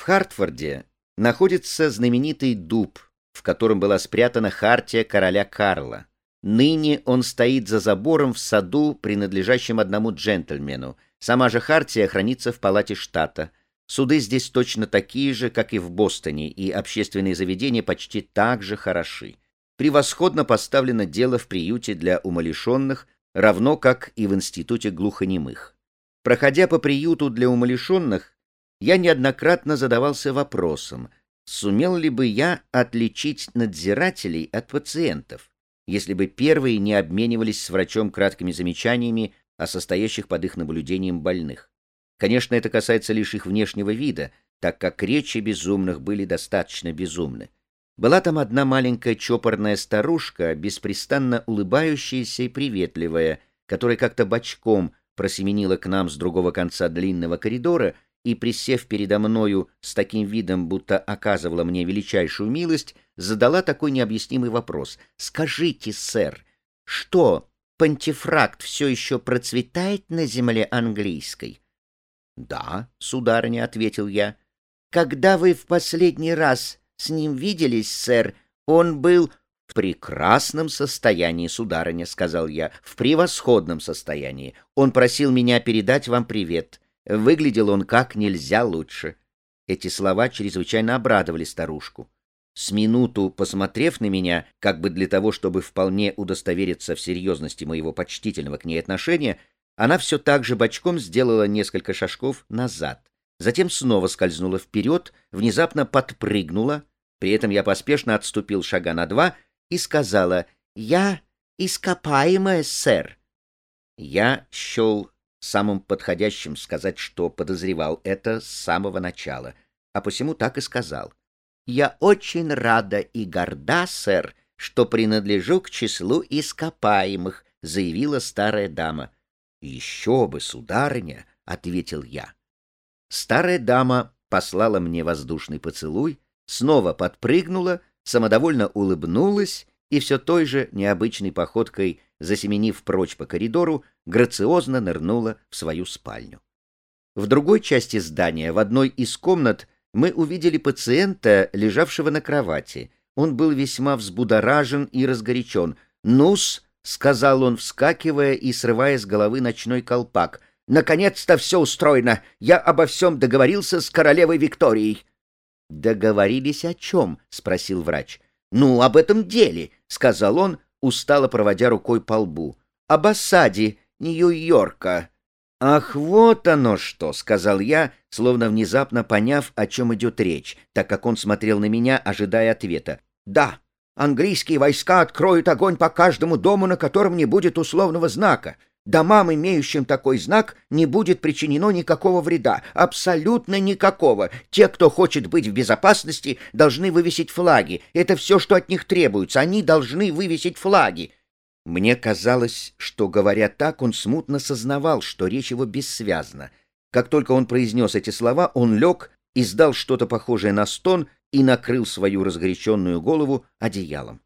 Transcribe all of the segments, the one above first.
В Хартфорде находится знаменитый дуб, в котором была спрятана хартия короля Карла. Ныне он стоит за забором в саду, принадлежащем одному джентльмену. Сама же хартия хранится в палате штата. Суды здесь точно такие же, как и в Бостоне, и общественные заведения почти так же хороши. Превосходно поставлено дело в приюте для умалишенных, равно как и в институте глухонемых. Проходя по приюту для умалишенных, я неоднократно задавался вопросом, сумел ли бы я отличить надзирателей от пациентов, если бы первые не обменивались с врачом краткими замечаниями о состоящих под их наблюдением больных. Конечно, это касается лишь их внешнего вида, так как речи безумных были достаточно безумны. Была там одна маленькая чопорная старушка, беспрестанно улыбающаяся и приветливая, которая как-то бочком просеменила к нам с другого конца длинного коридора и, присев передо мною с таким видом, будто оказывала мне величайшую милость, задала такой необъяснимый вопрос. «Скажите, сэр, что, пантифракт все еще процветает на земле английской?» «Да, сударыня», — ответил я. «Когда вы в последний раз с ним виделись, сэр, он был в прекрасном состоянии, сударыня», — сказал я, — «в превосходном состоянии. Он просил меня передать вам привет». Выглядел он как нельзя лучше. Эти слова чрезвычайно обрадовали старушку. С минуту посмотрев на меня, как бы для того, чтобы вполне удостовериться в серьезности моего почтительного к ней отношения, она все так же бочком сделала несколько шажков назад. Затем снова скользнула вперед, внезапно подпрыгнула. При этом я поспешно отступил шага на два и сказала «Я ископаемая, сэр». Я счел самым подходящим сказать, что подозревал это с самого начала, а посему так и сказал. «Я очень рада и горда, сэр, что принадлежу к числу ископаемых», — заявила старая дама. «Еще бы, сударыня», — ответил я. Старая дама послала мне воздушный поцелуй, снова подпрыгнула, самодовольно улыбнулась и все той же необычной походкой засеменив прочь по коридору, грациозно нырнула в свою спальню. В другой части здания, в одной из комнат, мы увидели пациента, лежавшего на кровати. Он был весьма взбудоражен и разгорячен. «Ну-с», — сказал он, вскакивая и срывая с головы ночной колпак, — «наконец-то все устроено. Я обо всем договорился с королевой Викторией». «Договорились о чем?» — спросил врач. «Ну, об этом деле», — сказал он, устало проводя рукой по лбу. «Об осаде Нью-Йорка». «Ах, вот оно что!» — сказал я, словно внезапно поняв, о чем идет речь, так как он смотрел на меня, ожидая ответа. «Да, английские войска откроют огонь по каждому дому, на котором не будет условного знака. Домам, имеющим такой знак, не будет причинено никакого вреда, абсолютно никакого. Те, кто хочет быть в безопасности, должны вывесить флаги. Это все, что от них требуется. Они должны вывесить флаги. Мне казалось, что, говоря так, он смутно сознавал, что речь его бессвязна. Как только он произнес эти слова, он лег, издал что-то похожее на стон и накрыл свою разгоряченную голову одеялом.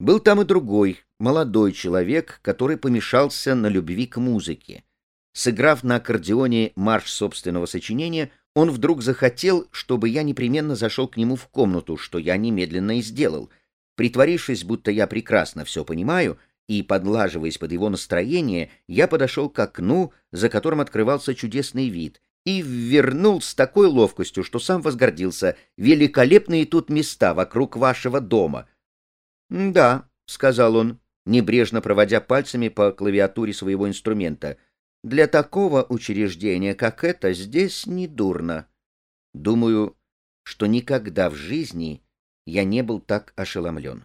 Был там и другой, молодой человек, который помешался на любви к музыке. Сыграв на аккордеоне марш собственного сочинения, он вдруг захотел, чтобы я непременно зашел к нему в комнату, что я немедленно и сделал. Притворившись, будто я прекрасно все понимаю, и подлаживаясь под его настроение, я подошел к окну, за которым открывался чудесный вид, и вернул с такой ловкостью, что сам возгордился. Великолепные тут места вокруг вашего дома. «Да», — сказал он, небрежно проводя пальцами по клавиатуре своего инструмента, «для такого учреждения, как это, здесь не дурно. Думаю, что никогда в жизни я не был так ошеломлен.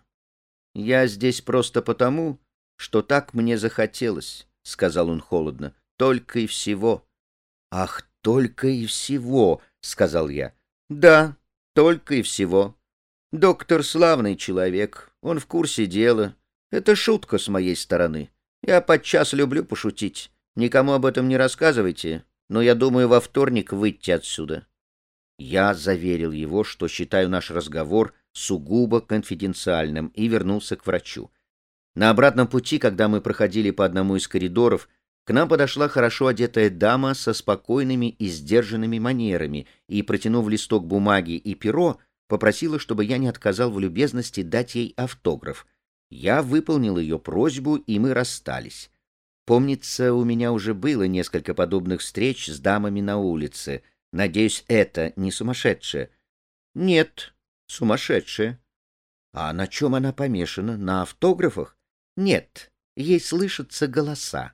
Я здесь просто потому, что так мне захотелось», — сказал он холодно, — «только и всего». «Ах, только и всего», — сказал я. «Да, только и всего. Доктор славный человек, он в курсе дела. Это шутка с моей стороны. Я подчас люблю пошутить. Никому об этом не рассказывайте, но я думаю во вторник выйти отсюда. Я заверил его, что считаю наш разговор сугубо конфиденциальным, и вернулся к врачу. На обратном пути, когда мы проходили по одному из коридоров, К нам подошла хорошо одетая дама со спокойными и сдержанными манерами и, протянув листок бумаги и перо, попросила, чтобы я не отказал в любезности дать ей автограф. Я выполнил ее просьбу, и мы расстались. Помнится, у меня уже было несколько подобных встреч с дамами на улице. Надеюсь, это не сумасшедшая. Нет, сумасшедшая. А на чем она помешана? На автографах? Нет, ей слышатся голоса.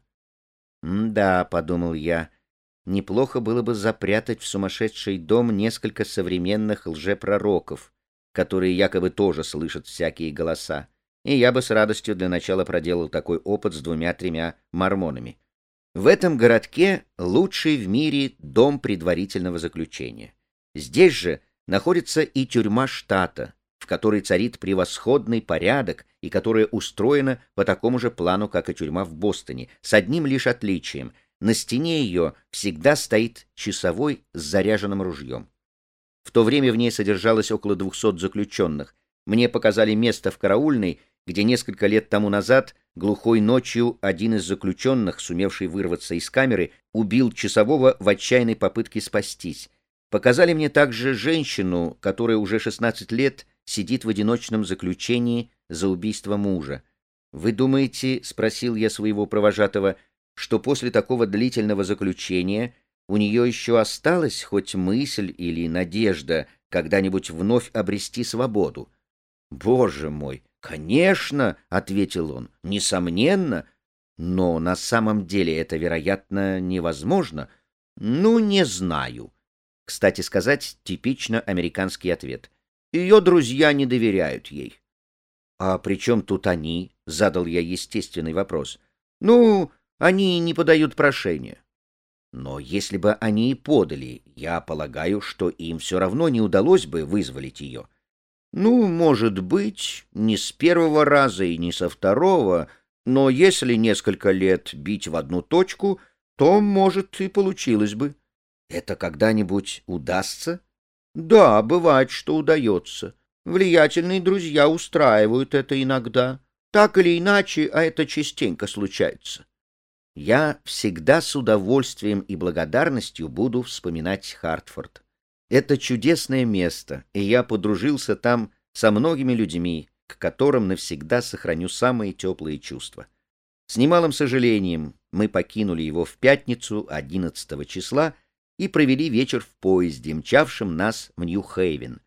«Да», — подумал я, — «неплохо было бы запрятать в сумасшедший дом несколько современных лжепророков, которые якобы тоже слышат всякие голоса, и я бы с радостью для начала проделал такой опыт с двумя-тремя мормонами. В этом городке лучший в мире дом предварительного заключения. Здесь же находится и тюрьма штата, в которой царит превосходный порядок и которая устроена по такому же плану, как и тюрьма в Бостоне, с одним лишь отличием. На стене ее всегда стоит часовой с заряженным ружьем. В то время в ней содержалось около двухсот заключенных. Мне показали место в караульной, где несколько лет тому назад глухой ночью один из заключенных, сумевший вырваться из камеры, убил часового в отчаянной попытке спастись. Показали мне также женщину, которая уже 16 лет сидит в одиночном заключении за убийство мужа. «Вы думаете, — спросил я своего провожатого, — что после такого длительного заключения у нее еще осталась хоть мысль или надежда когда-нибудь вновь обрести свободу?» «Боже мой! Конечно!» — ответил он. «Несомненно! Но на самом деле это, вероятно, невозможно. Ну, не знаю». Кстати сказать, типично американский ответ — ее друзья не доверяют ей. — А при чем тут они? — задал я естественный вопрос. — Ну, они не подают прошения. Но если бы они и подали, я полагаю, что им все равно не удалось бы вызволить ее. Ну, может быть, не с первого раза и не со второго, но если несколько лет бить в одну точку, то, может, и получилось бы. Это когда-нибудь удастся? Да, бывает, что удается. Влиятельные друзья устраивают это иногда. Так или иначе, а это частенько случается. Я всегда с удовольствием и благодарностью буду вспоминать Хартфорд. Это чудесное место, и я подружился там со многими людьми, к которым навсегда сохраню самые теплые чувства. С немалым сожалением мы покинули его в пятницу 11 числа и провели вечер в поезде, мчавшем нас в Нью-Хейвен.